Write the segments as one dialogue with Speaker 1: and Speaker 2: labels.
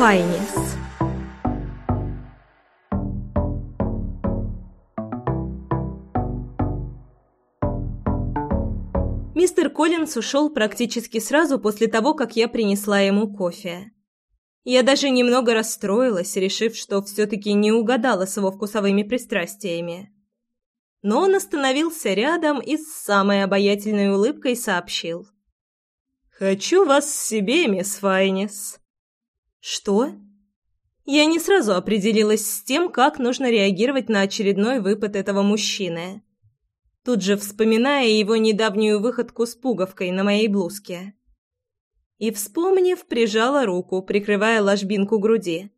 Speaker 1: Файнис. Мистер Коллинс ушел практически сразу после того, как я принесла ему кофе. Я даже немного расстроилась, решив, что все-таки не угадала с его вкусовыми пристрастиями. Но он остановился рядом и с самой обаятельной улыбкой сообщил. «Хочу вас себе, мисс Файнис». «Что?» Я не сразу определилась с тем, как нужно реагировать на очередной выпад этого мужчины тут же вспоминая его недавнюю выходку с пуговкой на моей блузке. И, вспомнив, прижала руку, прикрывая ложбинку груди.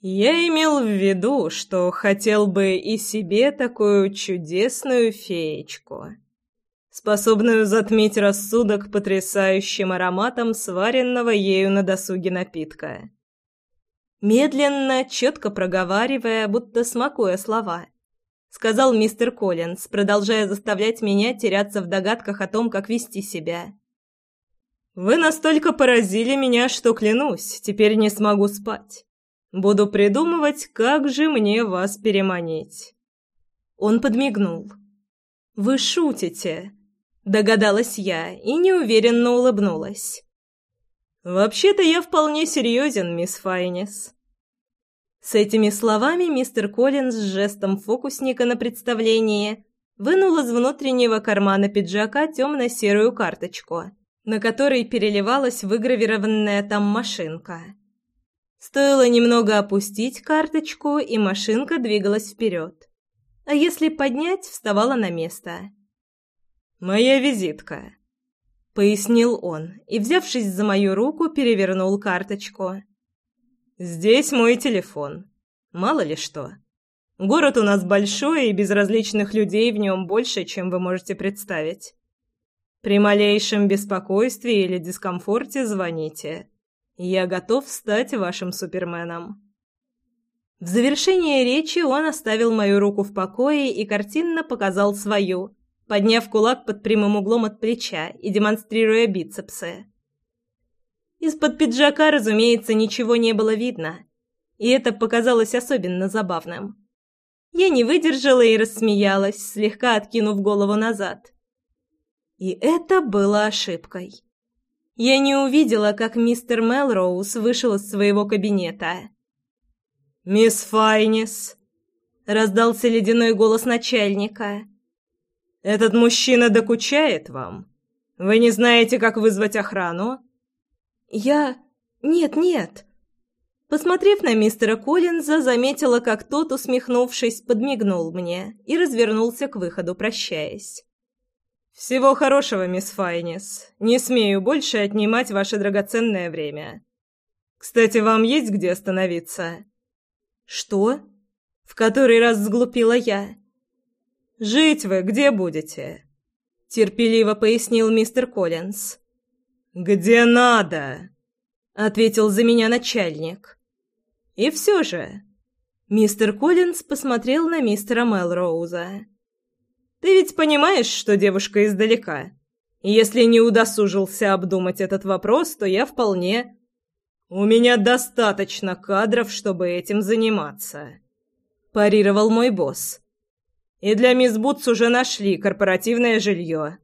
Speaker 1: «Я имел в виду, что хотел бы и себе такую чудесную феечку, способную затмить рассудок потрясающим ароматом сваренного ею на досуге напитка». Медленно, четко проговаривая, будто смакуя слова –— сказал мистер Коллинз, продолжая заставлять меня теряться в догадках о том, как вести себя. «Вы настолько поразили меня, что, клянусь, теперь не смогу спать. Буду придумывать, как же мне вас переманить». Он подмигнул. «Вы шутите?» — догадалась я и неуверенно улыбнулась. «Вообще-то я вполне серьезен, мисс Файнис». С этими словами мистер Коллинз с жестом фокусника на представлении вынул из внутреннего кармана пиджака темно-серую карточку, на которой переливалась выгравированная там машинка. Стоило немного опустить карточку, и машинка двигалась вперед. А если поднять, вставала на место. «Моя визитка», — пояснил он, и, взявшись за мою руку, перевернул карточку. «Здесь мой телефон. Мало ли что. Город у нас большой, и безразличных людей в нем больше, чем вы можете представить. При малейшем беспокойстве или дискомфорте звоните. Я готов стать вашим суперменом». В завершение речи он оставил мою руку в покое и картинно показал свою, подняв кулак под прямым углом от плеча и демонстрируя бицепсы. Из-под пиджака, разумеется, ничего не было видно, и это показалось особенно забавным. Я не выдержала и рассмеялась, слегка откинув голову назад. И это было ошибкой. Я не увидела, как мистер Мелроуз вышел из своего кабинета. «Мисс Файнис!» — раздался ледяной голос начальника. «Этот мужчина докучает вам? Вы не знаете, как вызвать охрану?» «Я... Нет, нет!» Посмотрев на мистера Коллинза, заметила, как тот, усмехнувшись, подмигнул мне и развернулся к выходу, прощаясь. «Всего хорошего, мисс Файнис. Не смею больше отнимать ваше драгоценное время. Кстати, вам есть где остановиться?» «Что?» — в который раз сглупила я. «Жить вы где будете?» — терпеливо пояснил мистер Коллинз. «Где надо?» — ответил за меня начальник. «И все же...» Мистер Коллинз посмотрел на мистера Мелроуза. «Ты ведь понимаешь, что девушка издалека? Если не удосужился обдумать этот вопрос, то я вполне...» «У меня достаточно кадров, чтобы этим заниматься», – парировал мой босс. «И для мисс Бутс уже нашли корпоративное жилье.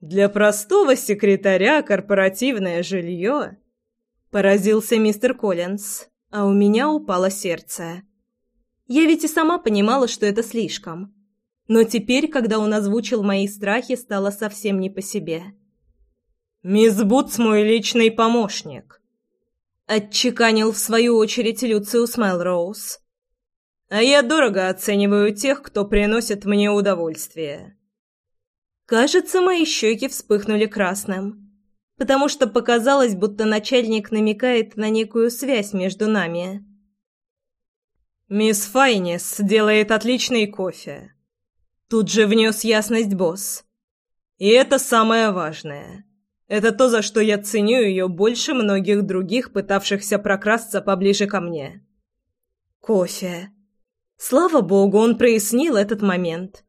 Speaker 1: Для простого секретаря корпоративное жилье?» Поразился мистер Коллинз, а у меня упало сердце. Я ведь и сама понимала, что это слишком. Но теперь, когда он озвучил мои страхи, стало совсем не по себе. «Мисс Бутс мой личный помощник», — отчеканил в свою очередь Люциус Мелроуз. «А я дорого оцениваю тех, кто приносит мне удовольствие». Кажется, мои щеки вспыхнули красным, потому что показалось, будто начальник намекает на некую связь между нами. «Мисс Файнис делает отличный кофе», — тут же внес ясность босс. «И это самое важное. Это то, за что я ценю ее больше многих других, пытавшихся прокрасться поближе ко мне». «Кофе». Слава богу, он прояснил этот момент.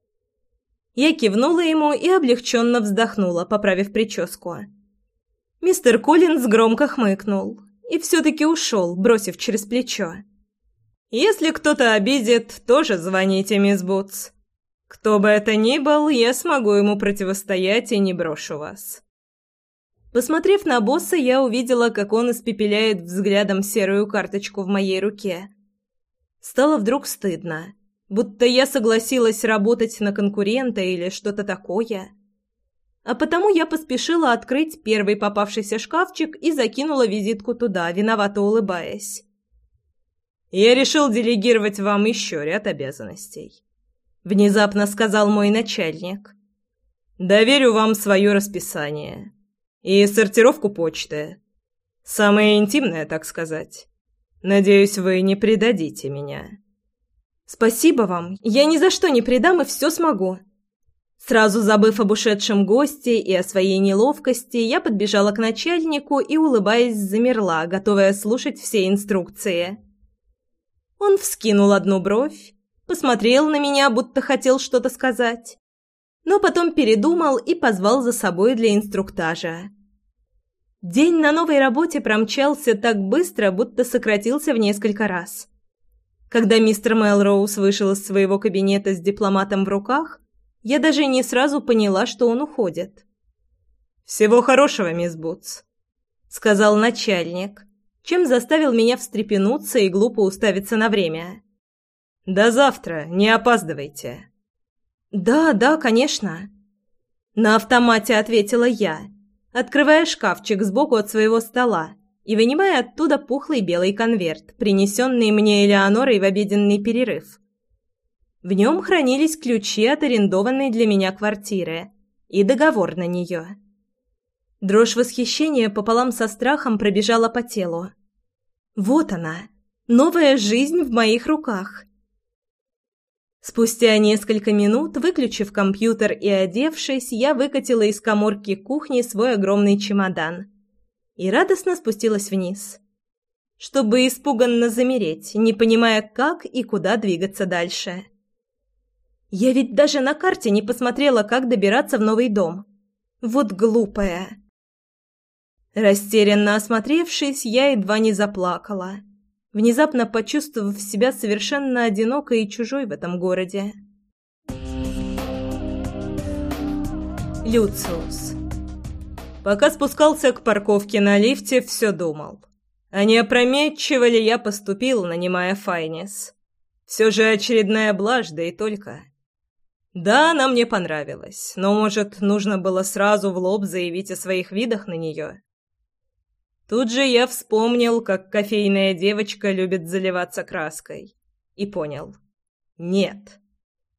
Speaker 1: Я кивнула ему и облегченно вздохнула, поправив прическу. Мистер Коллинз громко хмыкнул и все-таки ушел, бросив через плечо. «Если кто-то обидит, тоже звоните, мисс Бутс. Кто бы это ни был, я смогу ему противостоять и не брошу вас». Посмотрев на босса, я увидела, как он испепеляет взглядом серую карточку в моей руке. Стало вдруг стыдно, будто я согласилась работать на конкурента или что-то такое. А потому я поспешила открыть первый попавшийся шкафчик и закинула визитку туда, виновато улыбаясь. «Я решил делегировать вам еще ряд обязанностей», — внезапно сказал мой начальник. «Доверю вам свое расписание». И сортировку почты. Самое интимное, так сказать. Надеюсь, вы не предадите меня. Спасибо вам. Я ни за что не предам и все смогу. Сразу забыв об ушедшем госте и о своей неловкости, я подбежала к начальнику и, улыбаясь, замерла, готовая слушать все инструкции. Он вскинул одну бровь, посмотрел на меня, будто хотел что-то сказать, но потом передумал и позвал за собой для инструктажа. День на новой работе промчался так быстро, будто сократился в несколько раз. Когда мистер Мелроуз вышел из своего кабинета с дипломатом в руках, я даже не сразу поняла, что он уходит. «Всего хорошего, мисс Бутс», — сказал начальник, чем заставил меня встрепенуться и глупо уставиться на время. «До завтра, не опаздывайте». «Да, да, конечно». На автомате ответила я, открывая шкафчик сбоку от своего стола и вынимая оттуда пухлый белый конверт, принесенный мне Элеонорой в обеденный перерыв. В нем хранились ключи от арендованной для меня квартиры и договор на нее. Дрожь восхищения пополам со страхом пробежала по телу. Вот она, новая жизнь в моих руках. Спустя несколько минут, выключив компьютер и одевшись, я выкатила из каморки кухни свой огромный чемодан и радостно спустилась вниз, чтобы испуганно замереть, не понимая, как и куда двигаться дальше. Я ведь даже на карте не посмотрела, как добираться в новый дом. Вот глупая. Растерянно осмотревшись, я едва не заплакала внезапно почувствовав себя совершенно одинокой и чужой в этом городе. Люциус. Пока спускался к парковке на лифте, все думал. А не опрометчиво ли я поступил, нанимая Файнис? Все же очередная блажь, да и только. Да, она мне понравилась, но, может, нужно было сразу в лоб заявить о своих видах на нее? Тут же я вспомнил, как кофейная девочка любит заливаться краской. И понял. Нет.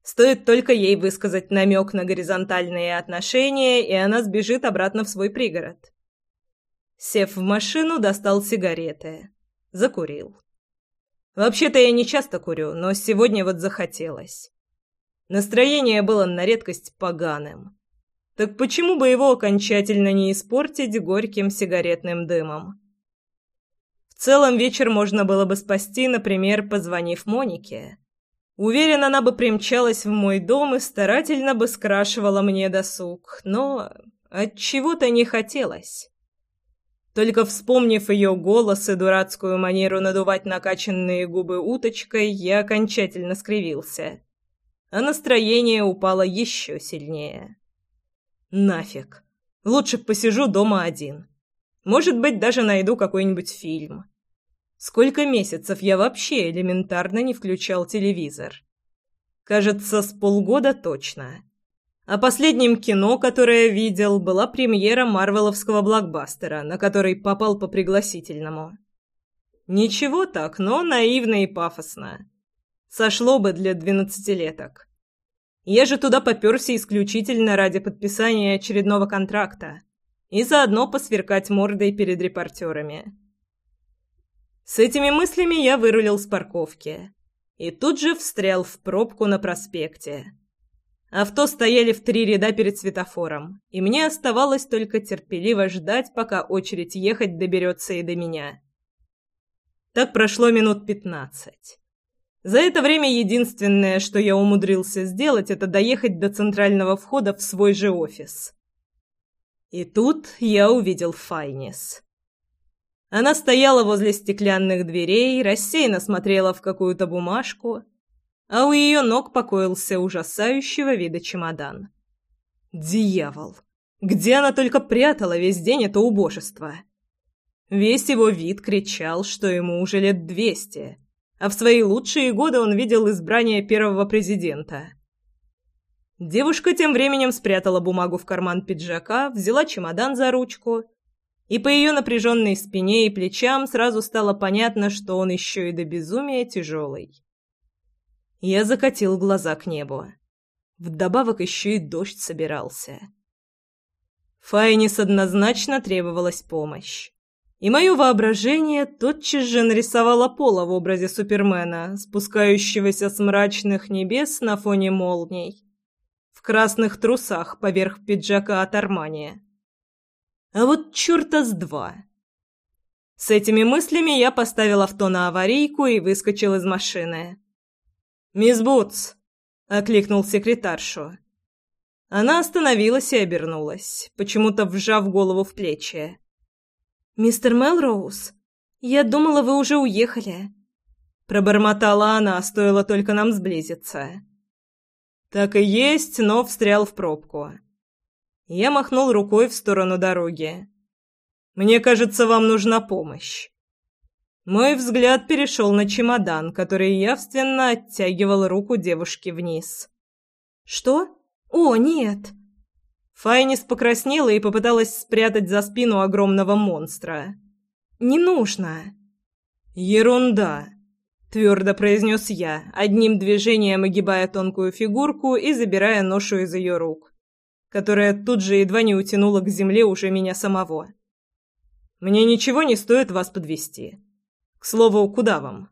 Speaker 1: Стоит только ей высказать намек на горизонтальные отношения, и она сбежит обратно в свой пригород. Сев в машину, достал сигареты. Закурил. Вообще-то я не часто курю, но сегодня вот захотелось. Настроение было на редкость поганым. Так почему бы его окончательно не испортить горьким сигаретным дымом? В целом вечер можно было бы спасти, например, позвонив Монике. Уверен, она бы примчалась в мой дом и старательно бы скрашивала мне досуг, но от чего-то не хотелось. Только вспомнив ее голос и дурацкую манеру надувать накачанные губы уточкой, я окончательно скривился. А настроение упало еще сильнее. Нафиг. Лучше посижу дома один. Может быть, даже найду какой-нибудь фильм. Сколько месяцев я вообще элементарно не включал телевизор? Кажется, с полгода точно. А последним кино, которое видел, была премьера марвеловского блокбастера, на который попал по пригласительному. Ничего так, но наивно и пафосно. Сошло бы для двенадцатилеток. Я же туда попёрся исключительно ради подписания очередного контракта и заодно посверкать мордой перед репортерами. С этими мыслями я вырулил с парковки и тут же встрял в пробку на проспекте. Авто стояли в три ряда перед светофором, и мне оставалось только терпеливо ждать, пока очередь ехать доберется и до меня. Так прошло минут пятнадцать. За это время единственное, что я умудрился сделать, это доехать до центрального входа в свой же офис. И тут я увидел Файнис. Она стояла возле стеклянных дверей, рассеянно смотрела в какую-то бумажку, а у ее ног покоился ужасающего вида чемодан. Дьявол! Где она только прятала весь день это убожество? Весь его вид кричал, что ему уже лет двести, а в свои лучшие годы он видел избрание первого президента. Девушка тем временем спрятала бумагу в карман пиджака, взяла чемодан за ручку и по ее напряженной спине и плечам сразу стало понятно, что он еще и до безумия тяжелый. Я закатил глаза к небу. Вдобавок еще и дождь собирался. Файнис однозначно требовалась помощь. И мое воображение тотчас же нарисовало Пола в образе Супермена, спускающегося с мрачных небес на фоне молний, в красных трусах поверх пиджака от Армания. А вот черта с два. С этими мыслями я поставил авто на аварийку и выскочил из машины. «Мисс Бутс!» — окликнул секретаршу. Она остановилась и обернулась, почему-то вжав голову в плечи. «Мистер Мелроуз, я думала, вы уже уехали». Пробормотала она, стоило только нам сблизиться. Так и есть, но встрял в пробку. Я махнул рукой в сторону дороги. «Мне кажется, вам нужна помощь». Мой взгляд перешел на чемодан, который явственно оттягивал руку девушки вниз. «Что? О, нет!» Файнис покраснела и попыталась спрятать за спину огромного монстра. «Не нужно!» «Ерунда!» — твердо произнес я, одним движением огибая тонкую фигурку и забирая ношу из ее рук которая тут же едва не утянула к земле уже меня самого. «Мне ничего не стоит вас подвести. К слову, куда вам?»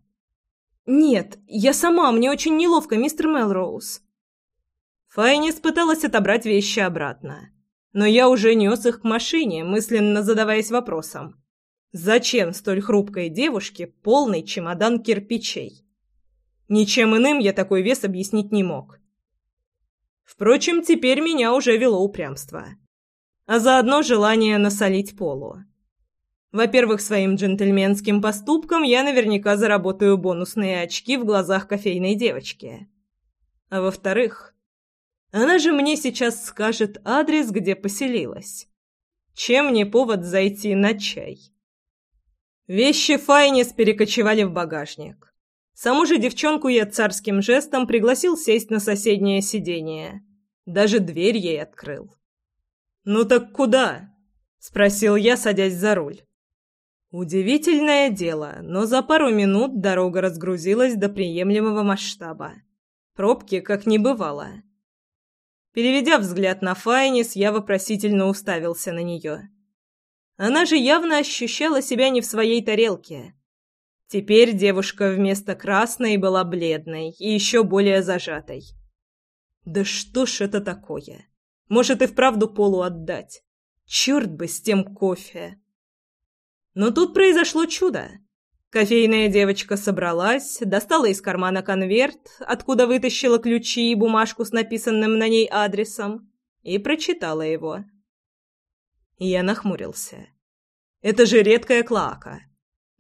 Speaker 1: «Нет, я сама, мне очень неловко, мистер Мелроуз». Файнис пыталась отобрать вещи обратно, но я уже нес их к машине, мысленно задаваясь вопросом. Зачем столь хрупкой девушке полный чемодан кирпичей? Ничем иным я такой вес объяснить не мог. Впрочем, теперь меня уже вело упрямство. А заодно желание насолить Полу. Во-первых, своим джентльменским поступком я наверняка заработаю бонусные очки в глазах кофейной девочки. А во-вторых, она же мне сейчас скажет адрес, где поселилась. Чем не повод зайти на чай? Вещи Файнис перекочевали в багажник. Саму же девчонку я царским жестом пригласил сесть на соседнее сиденье. Даже дверь ей открыл. «Ну так куда?» — спросил я, садясь за руль. Удивительное дело, но за пару минут дорога разгрузилась до приемлемого масштаба. Пробки как не бывало. Переведя взгляд на Файнис, я вопросительно уставился на нее. Она же явно ощущала себя не в своей тарелке. Теперь девушка вместо красной была бледной и еще более зажатой. Да что ж это такое? Может и вправду полу отдать? Черт бы с тем кофе! Но тут произошло чудо. Кофейная девочка собралась, достала из кармана конверт, откуда вытащила ключи и бумажку с написанным на ней адресом, и прочитала его. Я нахмурился. Это же редкая клака.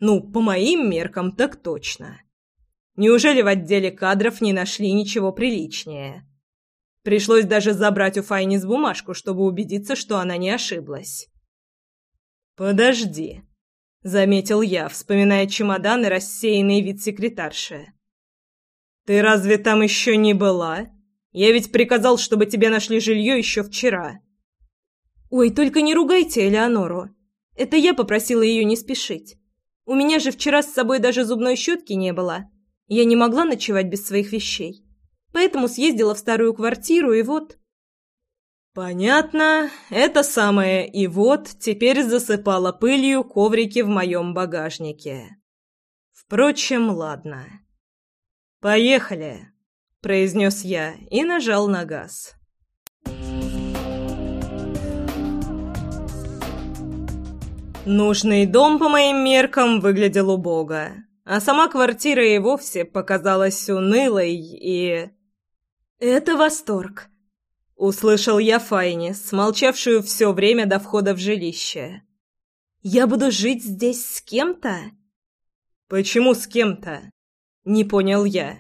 Speaker 1: Ну, по моим меркам, так точно. Неужели в отделе кадров не нашли ничего приличнее? Пришлось даже забрать у Файнис бумажку, чтобы убедиться, что она не ошиблась. «Подожди», — заметил я, вспоминая чемодан и рассеянный вид секретарши. «Ты разве там еще не была? Я ведь приказал, чтобы тебе нашли жилье еще вчера». «Ой, только не ругайте Элеонору. Это я попросила ее не спешить. У меня же вчера с собой даже зубной щетки не было. Я не могла ночевать без своих вещей. Поэтому съездила в старую квартиру, и вот... Понятно. Это самое «и вот» теперь засыпало пылью коврики в моем багажнике. Впрочем, ладно. «Поехали», — произнес я и нажал на газ. Нужный дом, по моим меркам, выглядел убого, а сама квартира и вовсе показалась унылой и... «Это восторг», — услышал я Файни, смолчавшую все время до входа в жилище. Я буду жить здесь с кем-то?»
Speaker 2: «Почему с кем-то?» — не понял я.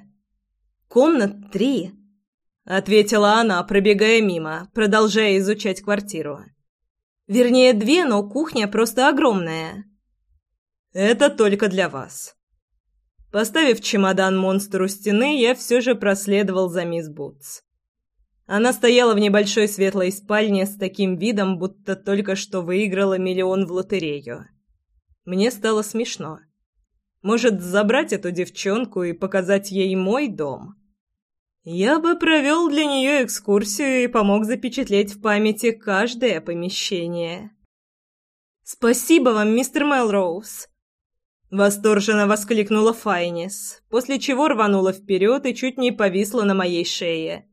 Speaker 1: «Комнат три», — ответила она, пробегая мимо, продолжая изучать квартиру. «Вернее, две, но кухня просто огромная».
Speaker 2: «Это только для вас». Поставив чемодан монстру стены, я все же проследовал за мисс Бутс. Она стояла в небольшой светлой спальне с таким видом, будто только что выиграла миллион в лотерею. Мне стало смешно. Может, забрать эту девчонку и показать ей мой дом? Я бы провел для нее экскурсию и помог запечатлеть в памяти каждое помещение.
Speaker 1: «Спасибо вам, мистер Мелроуз!»
Speaker 2: Восторженно воскликнула Файнис, после чего рванула вперед и чуть не повисла на моей шее.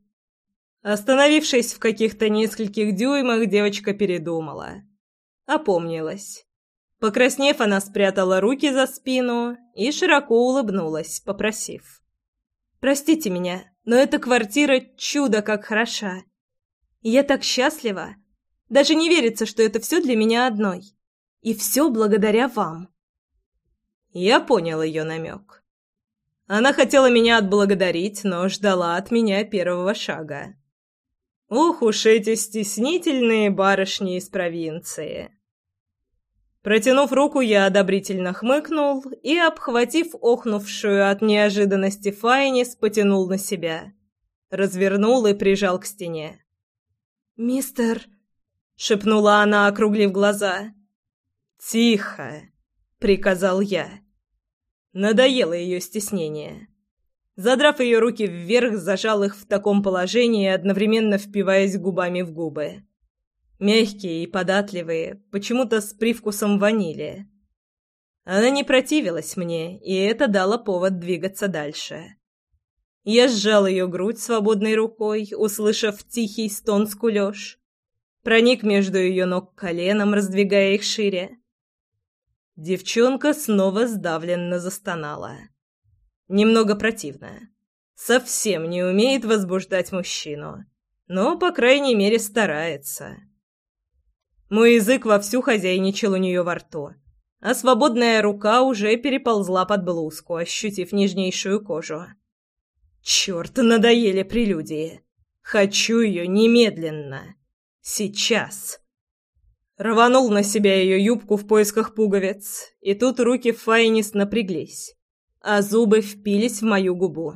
Speaker 2: Остановившись в каких-то нескольких дюймах, девочка передумала. Опомнилась. Покраснев, она спрятала руки за спину и широко улыбнулась, попросив.
Speaker 1: «Простите меня, но эта квартира чудо как хороша. Я так счастлива. Даже не верится, что это все для меня одной. И все благодаря вам».
Speaker 2: Я понял ее намек. Она хотела меня отблагодарить, но ждала от меня первого шага. Ух уж эти стеснительные барышни из провинции. Протянув руку, я одобрительно хмыкнул и, обхватив охнувшую от неожиданности Файнис, потянул на себя. Развернул и прижал к стене.
Speaker 1: «Мистер...»
Speaker 2: — шепнула она, округлив глаза. «Тихо!» — приказал я. Надоело ее стеснение. Задрав ее руки вверх, зажал их в таком положении, одновременно впиваясь губами в губы. Мягкие и податливые, почему-то с привкусом ванили. Она не противилась мне, и это дало повод двигаться дальше. Я сжал ее грудь свободной рукой, услышав тихий стон скулёж. Проник между ее ног коленом, раздвигая их шире. Девчонка снова сдавленно застонала. Немного противная. Совсем не умеет возбуждать мужчину. Но, по крайней мере, старается. Мой язык вовсю хозяйничал у нее во рту, а свободная рука уже переползла под блузку, ощутив нежнейшую кожу. Черт, надоели прелюдии. Хочу ее немедленно. Сейчас. Рванул на себя ее юбку в поисках пуговиц, и тут руки Файнис напряглись а зубы впились в мою губу.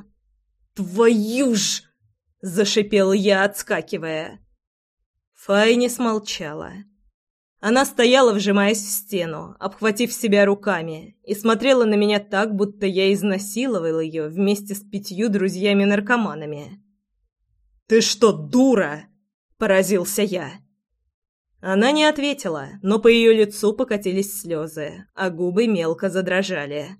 Speaker 2: «Твою ж!» — зашипел я, отскакивая. Файни смолчала. Она стояла, вжимаясь в стену, обхватив себя руками, и смотрела на меня так, будто я изнасиловал ее вместе с пятью друзьями-наркоманами. «Ты что, дура?» — поразился я. Она не ответила, но по ее лицу покатились слезы, а губы мелко задрожали.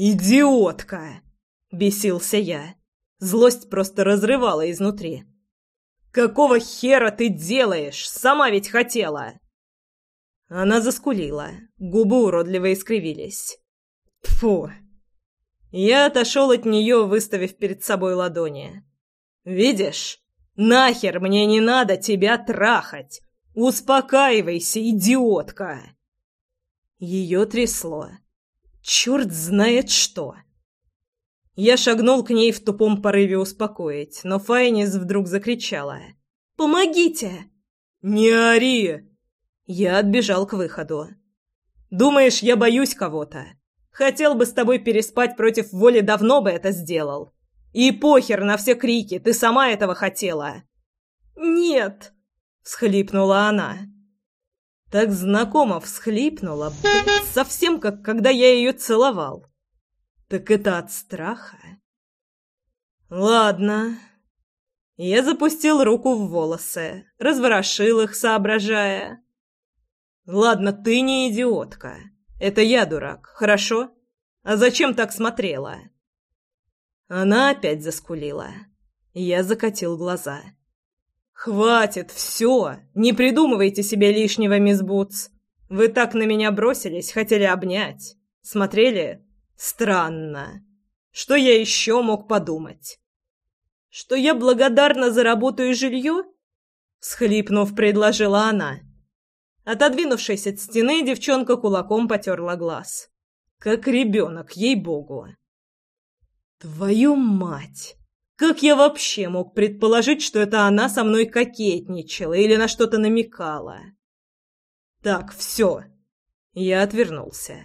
Speaker 2: «Идиотка!» — бесился я. Злость просто разрывала изнутри. «Какого хера ты делаешь? Сама ведь хотела!» Она заскулила, губы уродливо искривились. Фу. Я отошел от нее, выставив перед собой ладони. «Видишь? Нахер мне не надо тебя трахать! Успокаивайся, идиотка!» Ее трясло. Черт знает что. Я шагнул к ней в тупом порыве успокоить, но Файнис вдруг закричала. «Помогите!» «Не ори!» Я отбежал к выходу. «Думаешь, я боюсь кого-то? Хотел бы с тобой переспать против воли, давно бы это сделал. И похер на все крики, ты сама этого хотела!» «Нет!» — всхлипнула она. Так знакомо всхлипнула, совсем как когда я ее целовал. Так это от страха? Ладно. Я запустил руку в волосы, разворошил их, соображая. Ладно, ты не идиотка. Это я дурак, хорошо? А зачем так смотрела? Она опять заскулила. Я закатил глаза. «Хватит, все! Не придумывайте себе лишнего, мисс Бутс. Вы так на меня бросились, хотели обнять. Смотрели? Странно. Что я еще мог подумать? Что я благодарна за работу и жилье?» Схлипнув, предложила она. Отодвинувшись от стены, девчонка кулаком потерла глаз. Как ребенок, ей-богу. Твою мать! Как я вообще мог предположить, что это она со мной кокетничала или на что-то намекала? Так, все. Я отвернулся.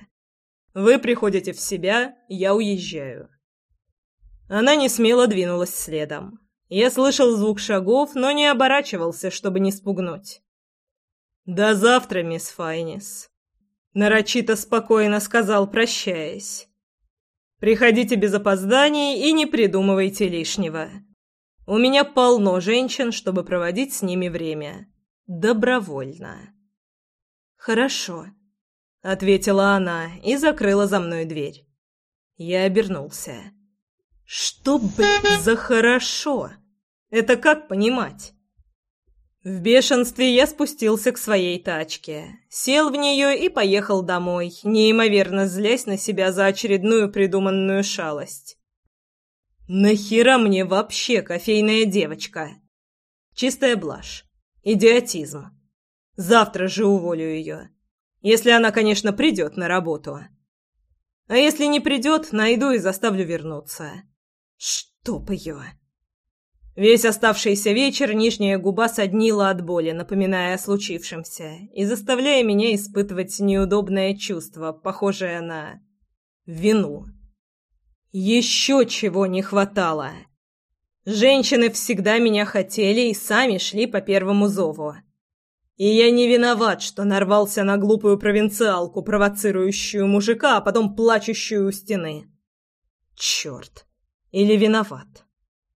Speaker 2: Вы приходите в себя, я уезжаю. Она не смело двинулась следом. Я слышал звук шагов, но не оборачивался, чтобы не спугнуть. «До завтра, мисс Файнис», — нарочито спокойно сказал, прощаясь. «Приходите без опозданий и не придумывайте лишнего. У меня полно женщин, чтобы проводить с ними время. Добровольно».
Speaker 1: «Хорошо», —
Speaker 2: ответила она и закрыла за мной дверь. Я обернулся. «Что, блядь, за хорошо? Это как понимать?» В бешенстве я спустился к своей тачке, сел в нее и поехал домой, неимоверно злясь на себя за очередную придуманную шалость. «Нахера мне вообще кофейная девочка?» Чистая блажь. Идиотизм. Завтра же уволю ее. Если она, конечно, придет на работу. А если не придет, найду и заставлю вернуться. Чтоб ее... Весь оставшийся вечер нижняя губа соднила от боли, напоминая о случившемся, и заставляя меня испытывать неудобное чувство, похожее на... вину. Еще чего не хватало. Женщины всегда меня хотели и сами шли по первому зову. И я не виноват, что нарвался на глупую провинциалку, провоцирующую мужика, а потом плачущую у стены. Черт. Или виноват.